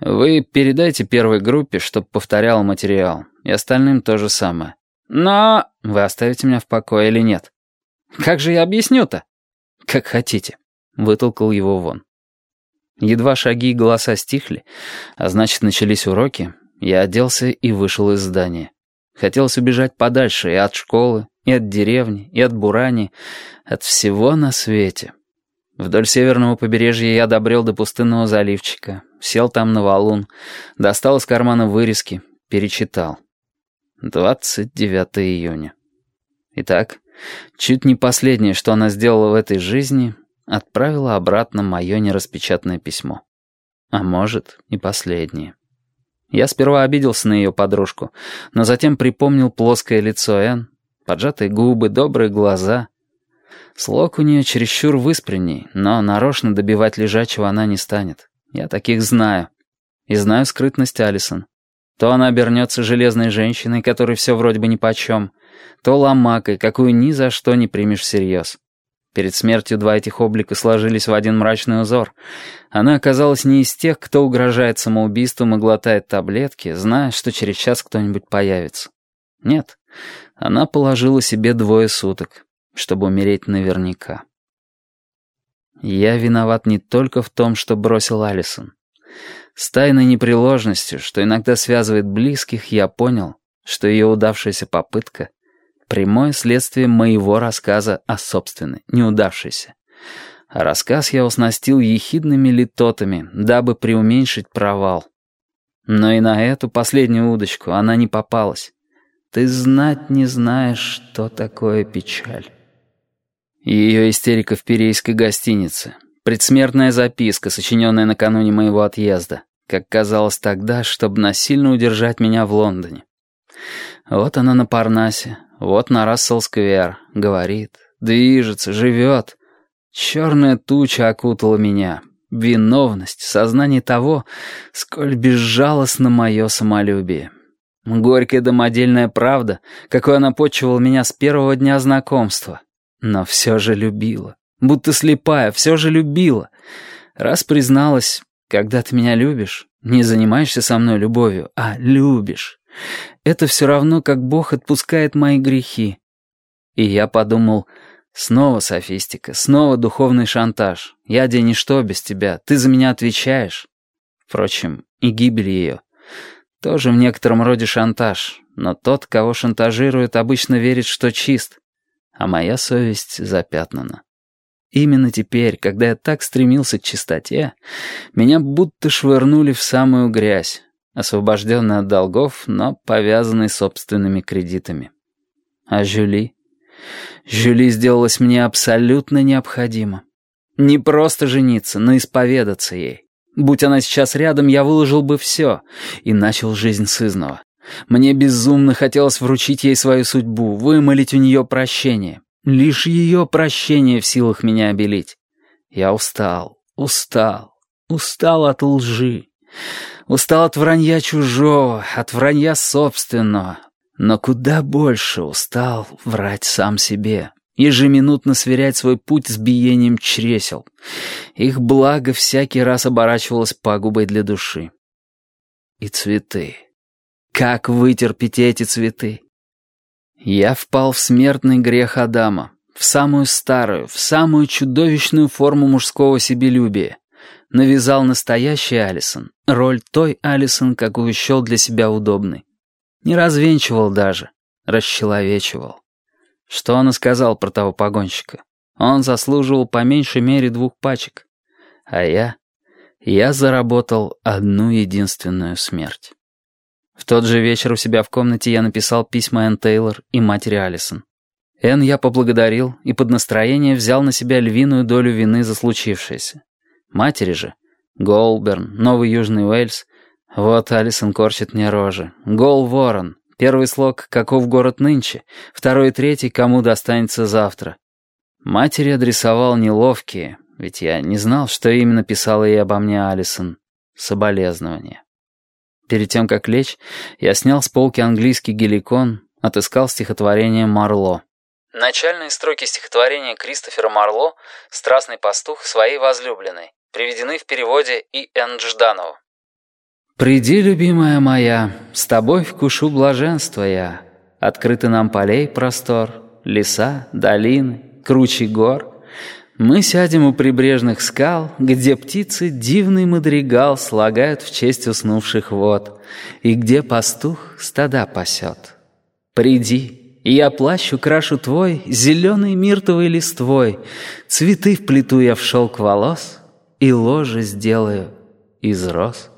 Вы передайте первой группе, чтоб повторял материал, и остальным то же самое. Но вы оставите меня в покое или нет? Как же я объясню-то? Как хотите. Вытолкал его вон. Едва шаги и голоса стихли, а значит, начались уроки, я оделся и вышел из здания. Хотелось убежать подальше и от школы, и от деревни, и от бурани, от всего на свете. Вдоль северного побережья я добрел до пустынного заливчика, сел там на валун, достал из кармана вырезки, перечитал. 29 июня. Итак, чуть не последнее, что она сделала в этой жизни, отправила обратно мое нераспечатанное письмо. А может, и последнее. Я сперва обиделся на ее подружку, но затем припомнил плоское лицо Энн, поджатые губы, добрые глаза — Слог у нее чересчур выспренний, но нарочно добивать лежачего она не станет. Я таких знаю. И знаю скрытность Алисон. То она обернется железной женщиной, которой все вроде бы нипочем, то ломакой, какую ни за что не примешь всерьез. Перед смертью два этих облика сложились в один мрачный узор. Она оказалась не из тех, кто угрожает самоубийством и глотает таблетки, зная, что через час кто-нибудь появится. Нет, она положила себе двое суток, чтобы умереть наверняка. Я виноват не только в том, что бросил Алисон. С тайной непреложностью, что иногда связывает близких, я понял, что ее удавшаяся попытка — прямое следствие моего рассказа о собственной, неудавшейся. А рассказ я уснастил ехидными литотами, дабы преуменьшить провал. Но и на эту последнюю удочку она не попалась. Ты знать не знаешь, что такое печаль. Ее истерика в перейской гостинице. Предсмертная записка, сочиненная накануне моего отъезда. Как казалось тогда, чтобы насильно удержать меня в Лондоне. Вот она на Парнасе, вот на Рассел-сквер. Говорит, движется, живет. Черная туча окутала меня. Виновность, сознание того, сколь безжалостно мое самолюбие. Горькая домодельная правда, какой она почивала меня с первого дня знакомства. Но все же любила. Будто слепая, все же любила. Раз призналась, когда ты меня любишь, не занимаешься со мной любовью, а любишь. Это все равно, как Бог отпускает мои грехи. И я подумал, снова софистика, снова духовный шантаж. Я где ничто без тебя, ты за меня отвечаешь. Впрочем, и гибель ее. Тоже в некотором роде шантаж, но тот, кого шантажируют, обычно верит, что чист а моя совесть запятнана. Именно теперь, когда я так стремился к чистоте, меня будто швырнули в самую грязь, освобожденный от долгов, но повязанный собственными кредитами. А Жюли? Жюли сделалась мне абсолютно необходима. Не просто жениться, но исповедаться ей. Будь она сейчас рядом, я выложил бы все и начал жизнь с изного. Мне безумно хотелось вручить ей свою судьбу, вымолить у нее прощение. Лишь ее прощение в силах меня обелить. Я устал, устал, устал от лжи. Устал от вранья чужого, от вранья собственного. Но куда больше устал врать сам себе, ежеминутно сверять свой путь с биением чресел. Их благо всякий раз оборачивалось пагубой для души. И цветы. Как вытерпеть эти цветы? Я впал в смертный грех Адама, в самую старую, в самую чудовищную форму мужского себелюбия. Навязал настоящий Алисон, роль той Алисон, какую счел для себя удобной. Не развенчивал даже, расчеловечивал. Что он сказал про того погонщика? Он заслуживал по меньшей мере двух пачек. А я... Я заработал одну единственную смерть. В тот же вечер у себя в комнате я написал письма Энн Тейлор и матери Алисон. Энн я поблагодарил и под настроение взял на себя львиную долю вины за случившееся. Матери же — Голберн, Новый Южный Уэльс. Вот Алисон корчит мне рожи. Гол Ворон. Первый слог «Каков город нынче?» Второй и третий «Кому достанется завтра?» Матери адресовал неловкие, ведь я не знал, что именно писала ей обо мне Алисон. Соболезнования. Перед тем, как лечь, я снял с полки английский геликон, отыскал стихотворение Марло. Начальные строки стихотворения Кристофера Марло «Страстный пастух своей возлюбленной» приведены в переводе И. Н. Жданова. Приди, любимая моя, с тобой вкушу блаженства я. Открыты нам полей простор, леса, долины, круче гор. Мы сядем у прибрежных скал, где птицы дивный мадригал слагают в честь уснувших вод, и где пастух стада пасет. Приди, и я плащ украшу твой зеленой миртовой листвой, цветы вплету я в шелк волос и ложе сделаю из роз.